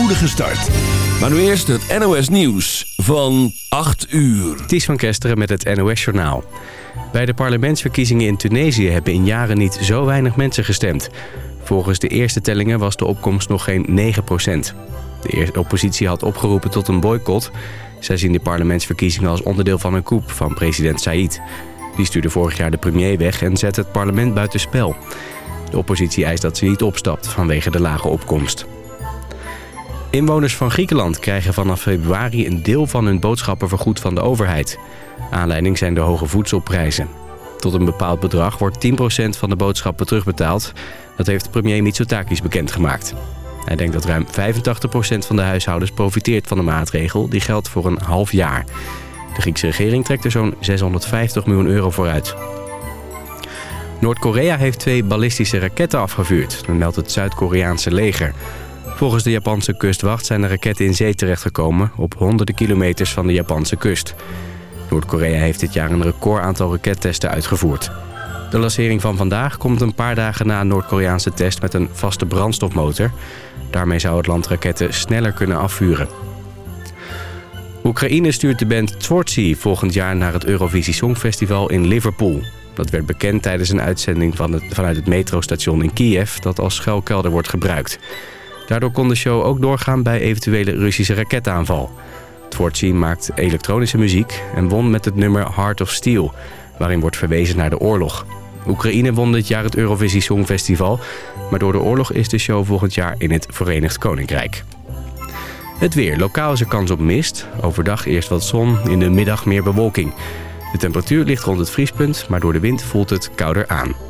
spoedige start. Maar nu eerst het NOS Nieuws van 8 uur. Ties van Kesteren met het NOS Journaal. Bij de parlementsverkiezingen in Tunesië hebben in jaren niet zo weinig mensen gestemd. Volgens de eerste tellingen was de opkomst nog geen 9% De oppositie had opgeroepen tot een boycott. Zij zien de parlementsverkiezingen als onderdeel van een coup van president Said. Die stuurde vorig jaar de premier weg en zette het parlement buitenspel. De oppositie eist dat ze niet opstapt vanwege de lage opkomst. Inwoners van Griekenland krijgen vanaf februari een deel van hun boodschappen vergoed van de overheid. Aanleiding zijn de hoge voedselprijzen. Tot een bepaald bedrag wordt 10% van de boodschappen terugbetaald. Dat heeft premier Mitsotakis bekendgemaakt. Hij denkt dat ruim 85% van de huishoudens profiteert van de maatregel. Die geldt voor een half jaar. De Griekse regering trekt er zo'n 650 miljoen euro voor uit. Noord-Korea heeft twee ballistische raketten afgevuurd. Meldt het Zuid-Koreaanse leger. Volgens de Japanse kustwacht zijn de raketten in zee terechtgekomen... op honderden kilometers van de Japanse kust. Noord-Korea heeft dit jaar een record aantal rakettesten uitgevoerd. De lancering van vandaag komt een paar dagen na een Noord-Koreaanse test... met een vaste brandstofmotor. Daarmee zou het land raketten sneller kunnen afvuren. Oekraïne stuurt de band Tvortsi volgend jaar naar het Eurovisie Songfestival in Liverpool. Dat werd bekend tijdens een uitzending van het, vanuit het metrostation in Kiev... dat als schuilkelder wordt gebruikt. Daardoor kon de show ook doorgaan bij eventuele Russische raketaanval. Tvortsi maakt elektronische muziek en won met het nummer Heart of Steel... waarin wordt verwezen naar de oorlog. Oekraïne won dit jaar het Eurovisie Songfestival... maar door de oorlog is de show volgend jaar in het Verenigd Koninkrijk. Het weer. Lokaal is er kans op mist. Overdag eerst wat zon, in de middag meer bewolking. De temperatuur ligt rond het vriespunt, maar door de wind voelt het kouder aan.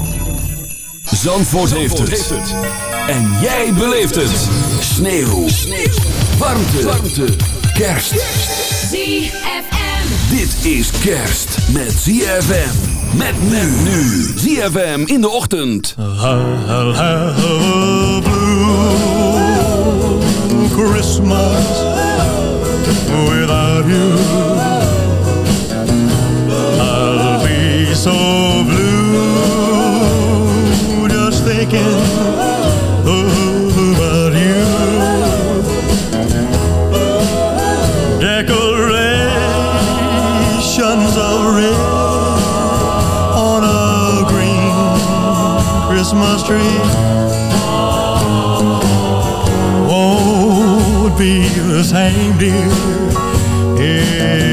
Zandvoort, heeft, het. En jij beleeft het. Sneeuw. Sneeuw. Warmte. Warmte. Kerst. ZFM. Dit is kerst met ZFM. Met men nu. ZFM in de ochtend. I'll have a blue Christmas without you. I'll be so blue thinking about you. Decorations of red on a green Christmas tree. won't be the same, dear, if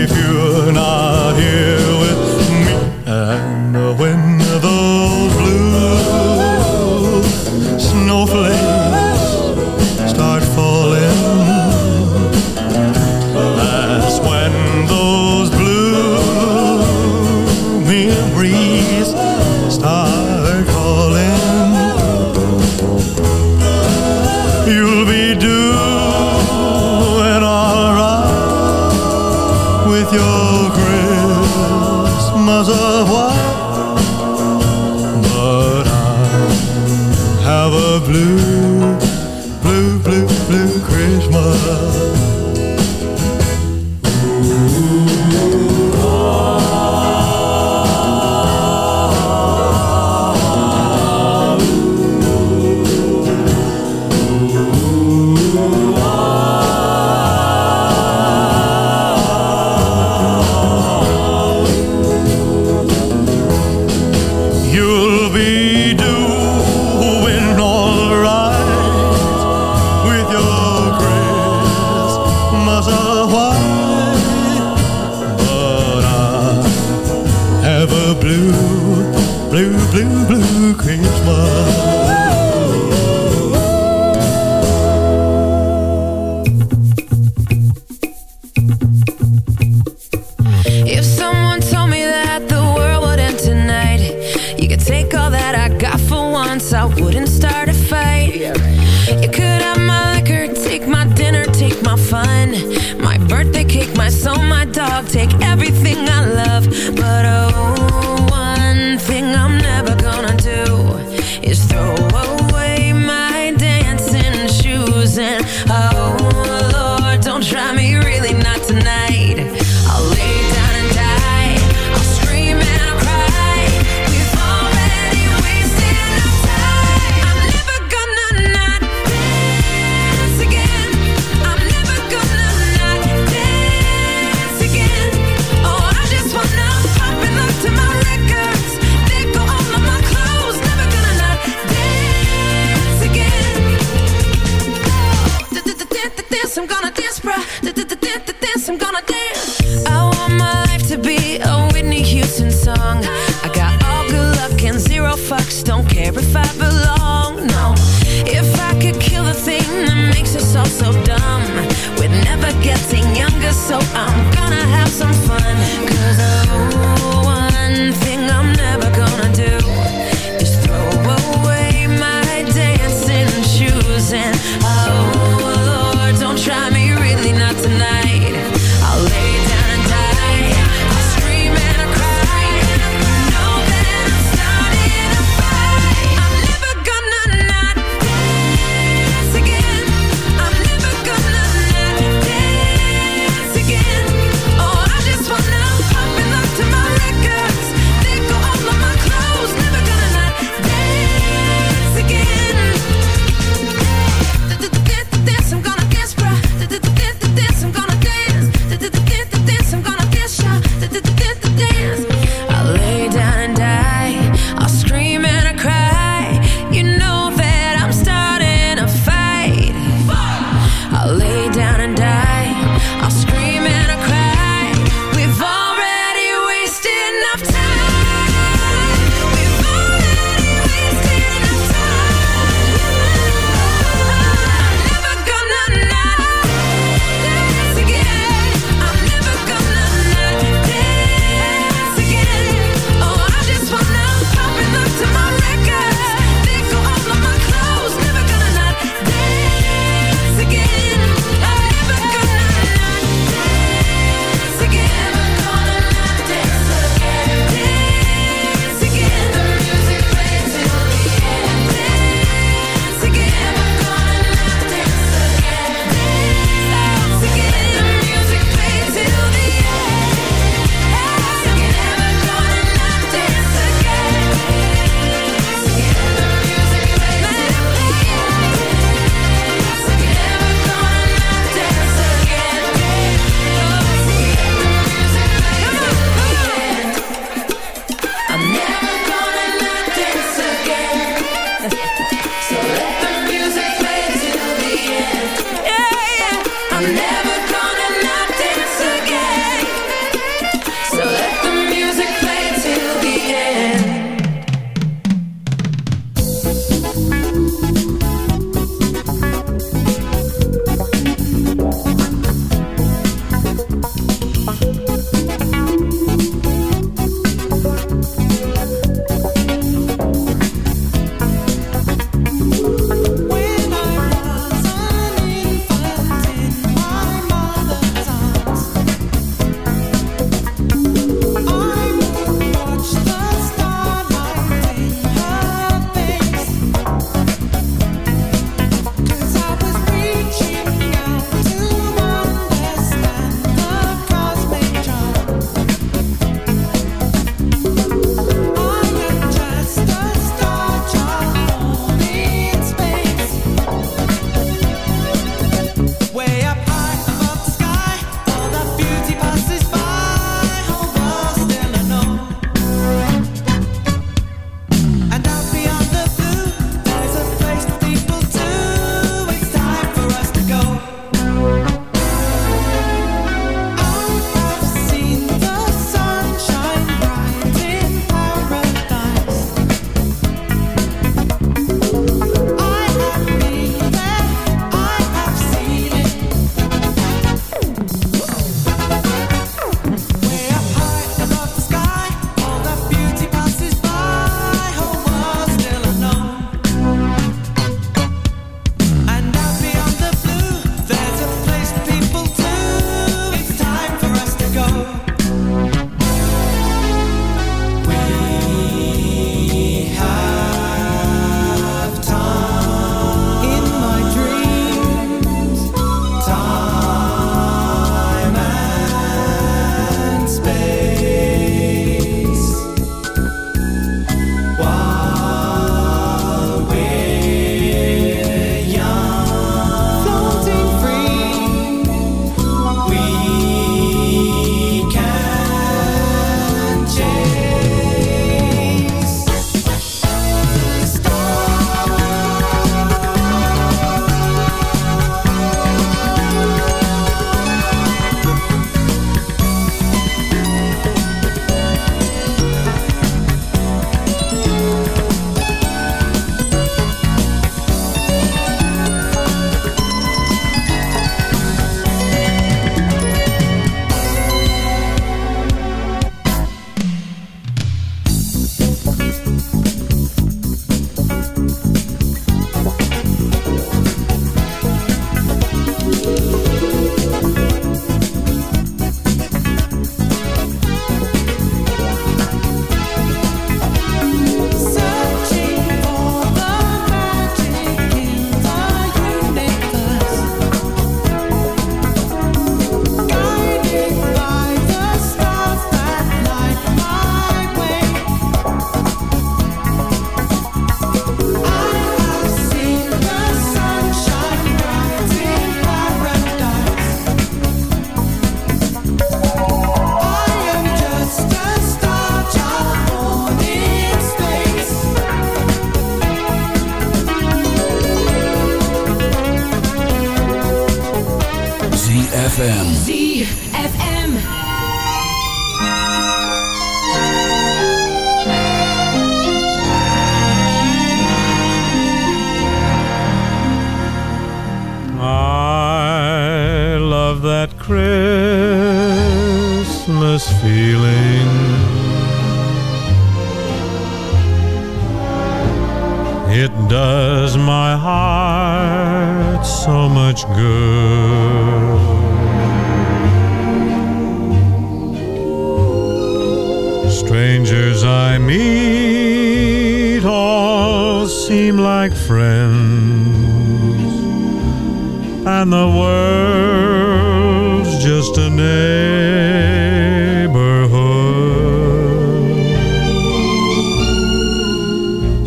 and the world's just a neighborhood.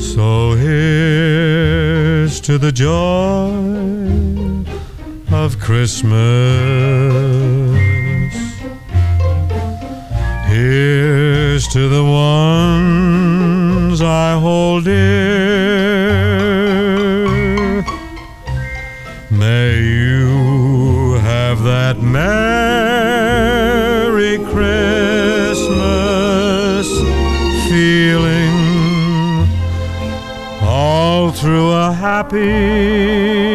So here's to the joy of Christmas. Here's to the ones I hold dear happy.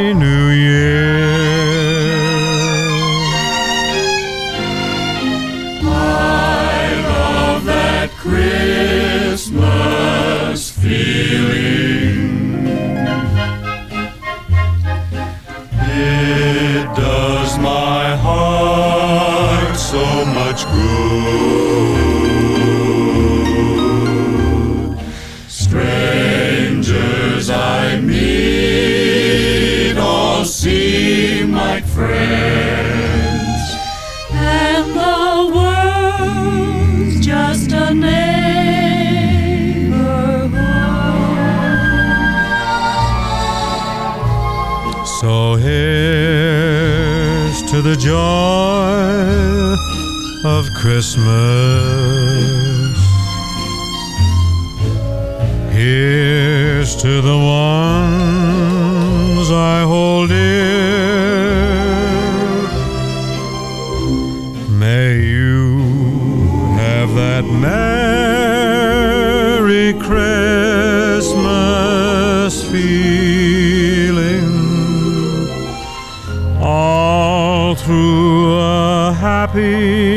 joy of Christmas. Here's to the ones I hold dear. May you have that Merry Christmas. happy.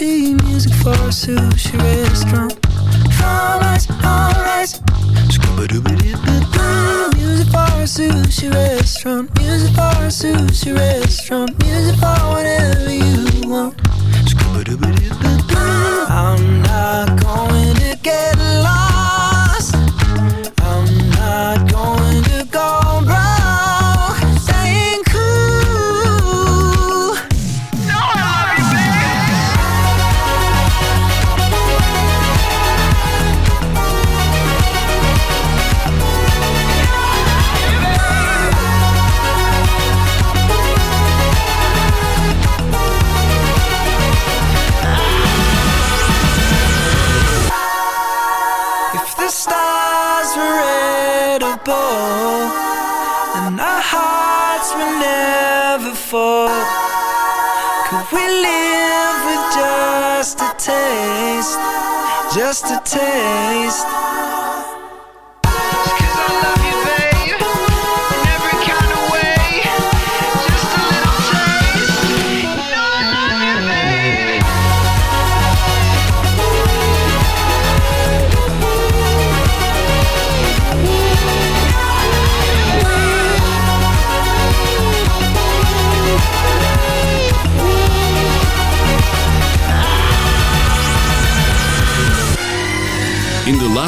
tea, music for a sushi restaurant. Alright, alright. Scuba dooby. doo. Music for a sushi restaurant. Music for a sushi restaurant. Music for whatever you want. Scuba dooby dooby. I'm not going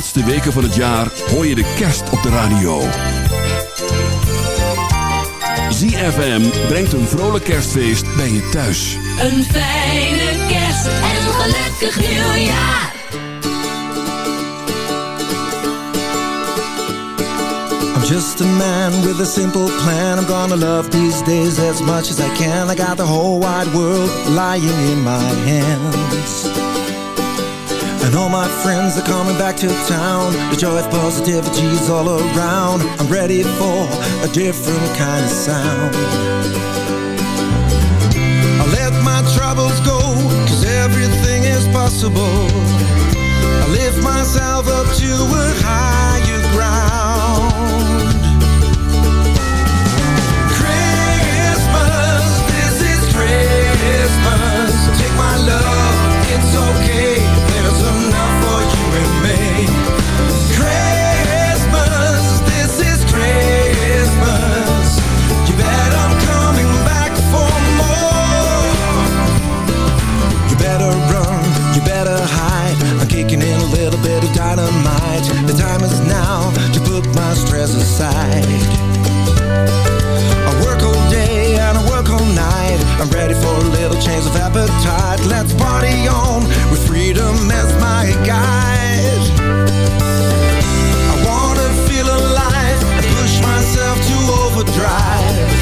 laatste weken van het jaar hoor je de kerst op de radio. ZFM brengt een vrolijk kerstfeest bij je thuis. Een fijne kerst en een gelukkig nieuwjaar. I'm just a man with a simple plan. I'm gonna love these days as much as I can. I got the whole wide world lying in my hands. And all my friends are coming back to town. The joy of positivity is all around. I'm ready for a different kind of sound. I let my troubles go Cause everything is possible. I lift myself up to a higher ground. Christmas, this is Christmas. Take my love, it's okay The time is now to put my stress aside. I work all day and I work all night. I'm ready for a little change of appetite. Let's party on with freedom as my guide. I wanna feel alive. And push myself to overdrive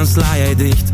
dan sla jij dicht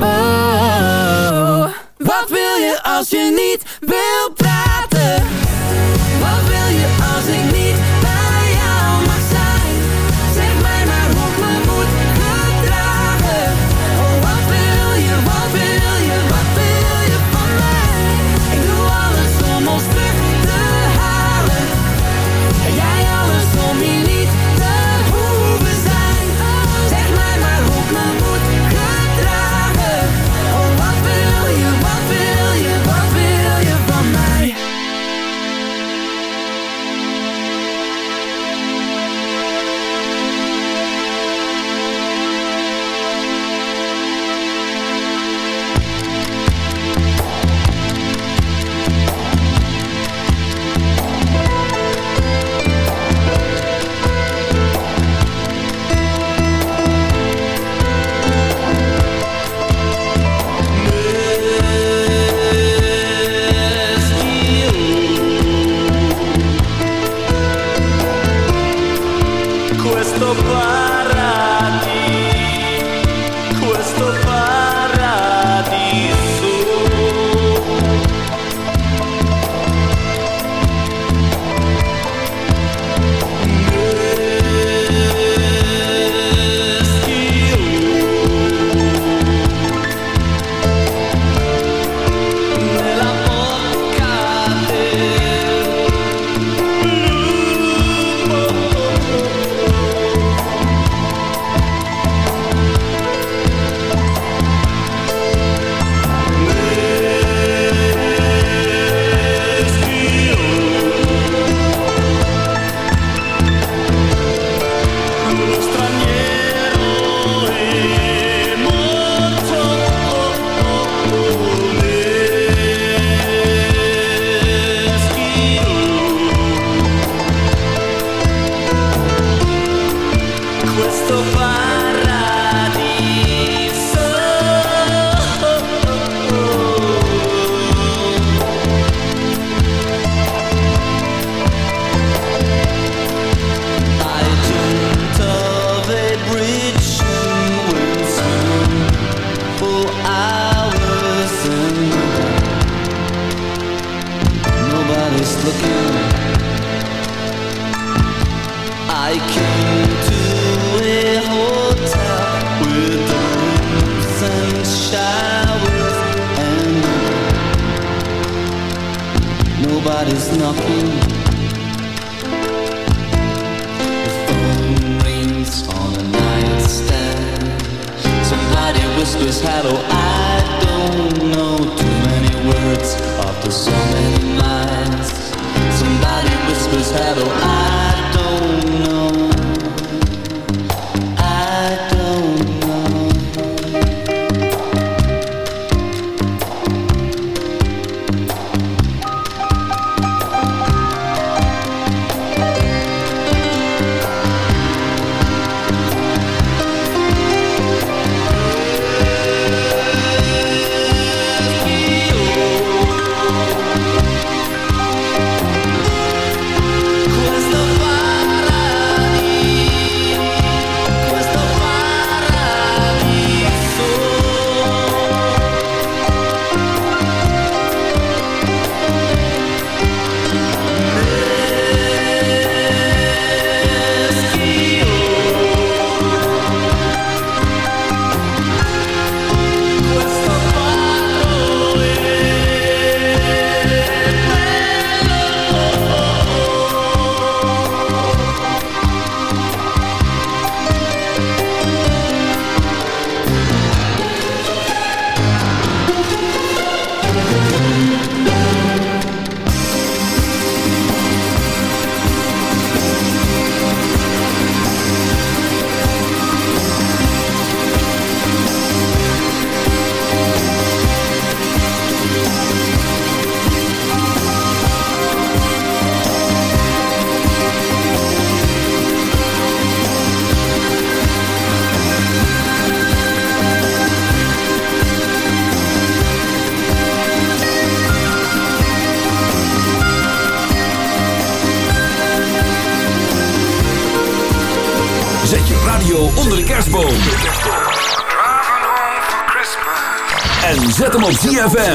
Oh, wat wil je als je niet wil praten?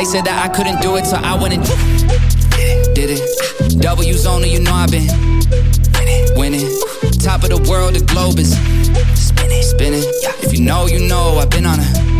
They said that I couldn't do it, so I went and did it. W's only, you know I've been winning. Top of the world, the globe is spinning, spinning. If you know, you know, I've been on a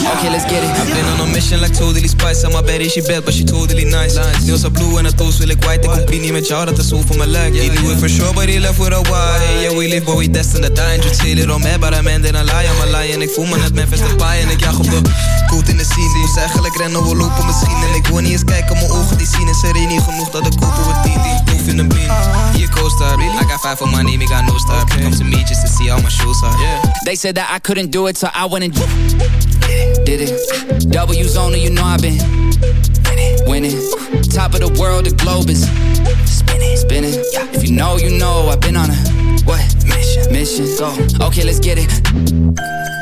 Okay, let's get it. I've been on a mission like totally spice. And my baby is she bad, but she totally nice. Nails are blue en haar toes wil ik white. Ik hoef niet met jou, dat is hoe voor mijn lijk. Die doe for sure, but he left with a why. Yeah, we live, but we destined to die. And you tell it on me, but I'm ending a lie. I'm a lie. and ik voel me net Memphis Depay. And ik jag op de goed in the scene. Moest eigenlijk rennen, we lopen misschien. En ik wil niet eens kijken, mijn ogen die zien. Is er niet genoeg dat ik koop op tien. Die proef in een bin? Hier co-star. I got five for my name, ik got no star. Come to me just to see how my shoes are. They said that I couldn't do it, so I went and... did it. W's on you know I've been winning. Top of the world, the globe is spinning, spinning. If you know, you know I've been on a what mission? Mission. Go. Okay, let's get it.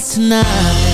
tonight.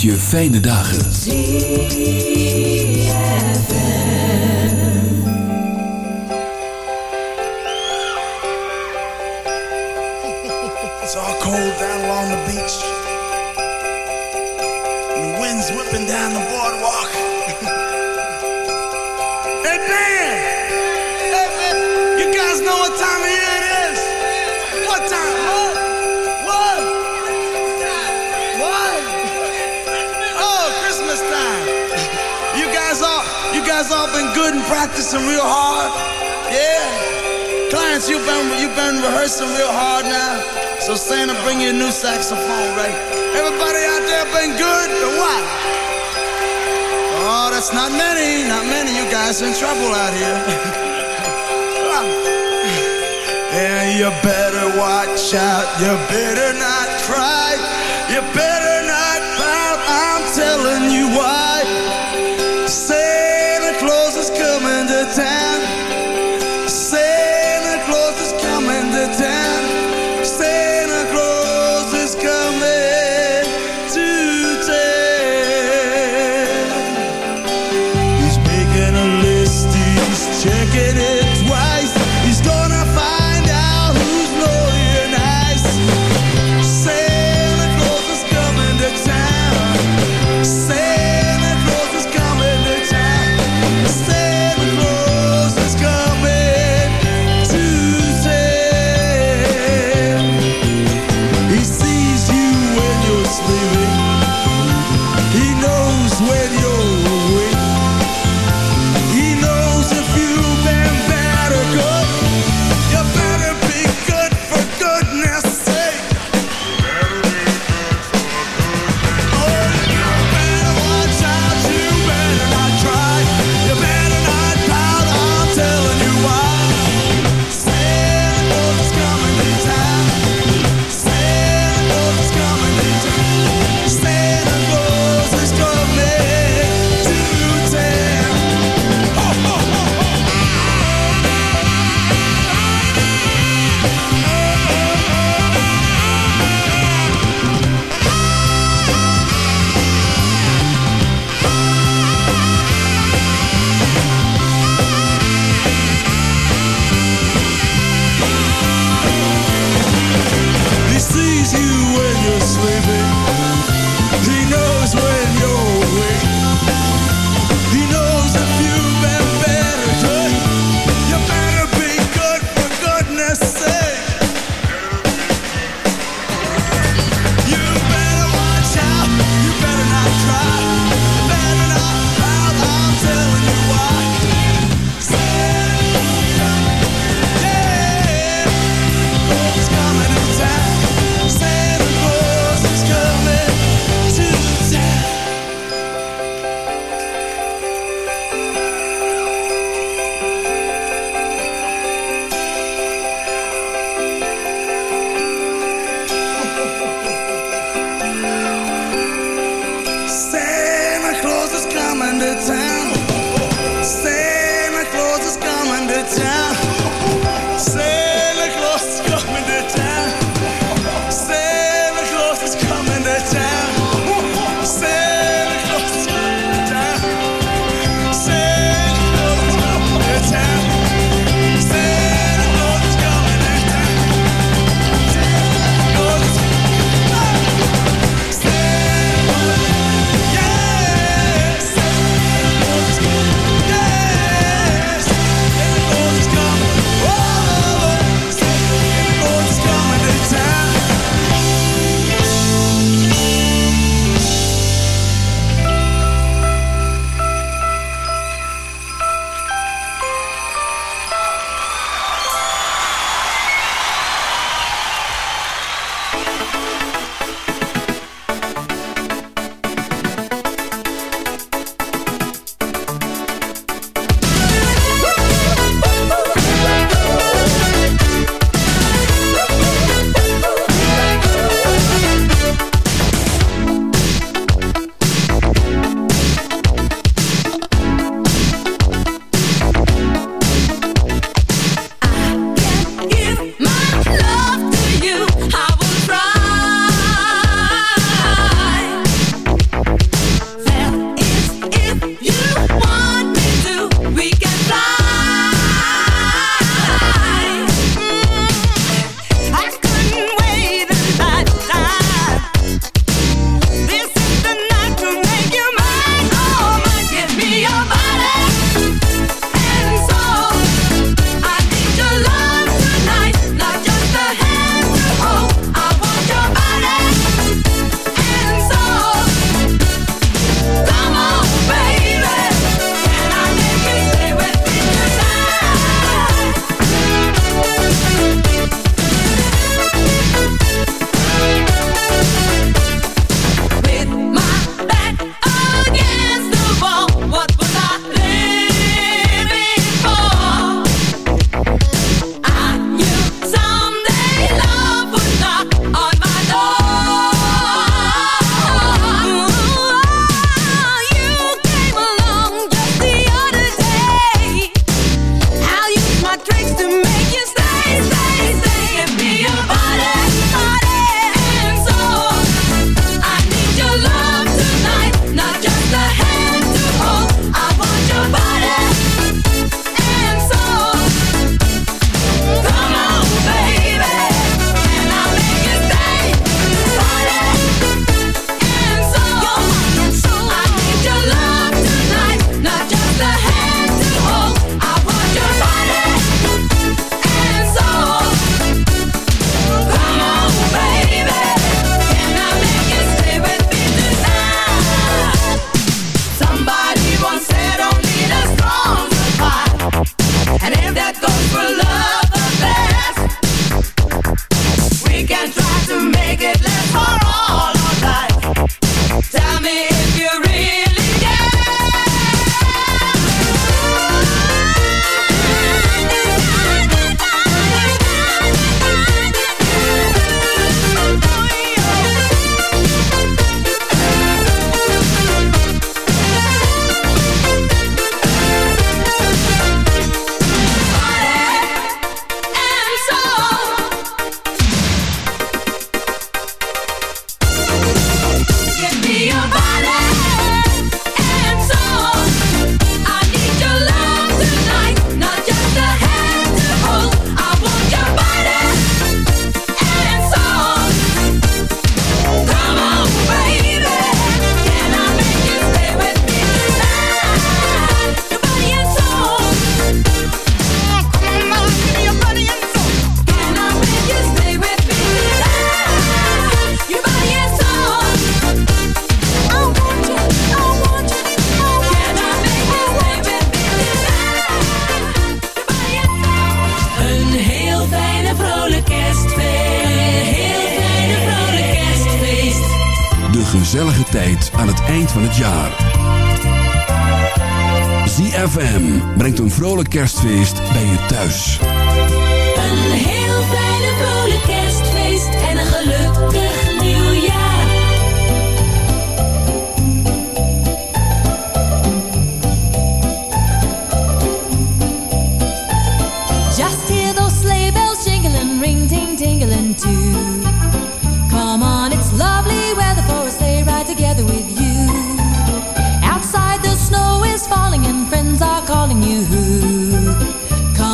je fijne dagen. rehearsing real hard now, so Santa, bring you a new saxophone, right? Everybody out there been good or what? Oh, that's not many, not many. You guys in trouble out here. and you better watch out. You better not cry. You better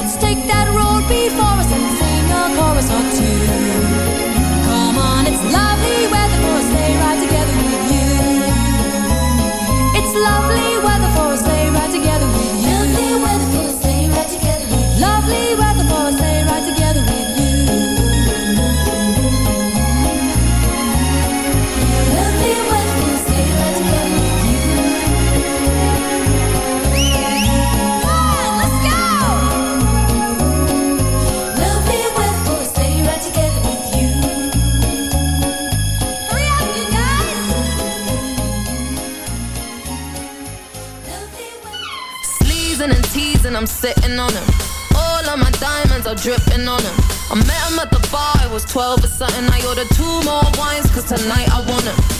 Let's take that road before us and sing a chorus or two. Come on, it's lovely weather for a sleigh ride together I'm sitting on him. All of my diamonds are dripping on him. I met him at the bar, I was 12 or something. I ordered two more wines, cause tonight I want him.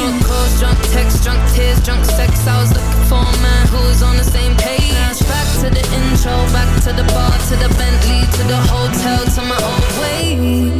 Drunk calls, drunk texts, drunk tears, drunk sex. I was looking for a man who was on the same page. Back to the intro, back to the bar, to the Bentley, to the hotel, to my own way.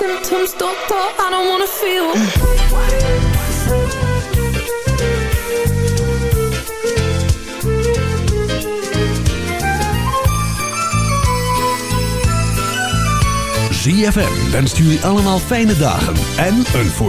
Symptoms, doctor. I don't wanna feel. ZFM wenst jullie allemaal fijne dagen en een voor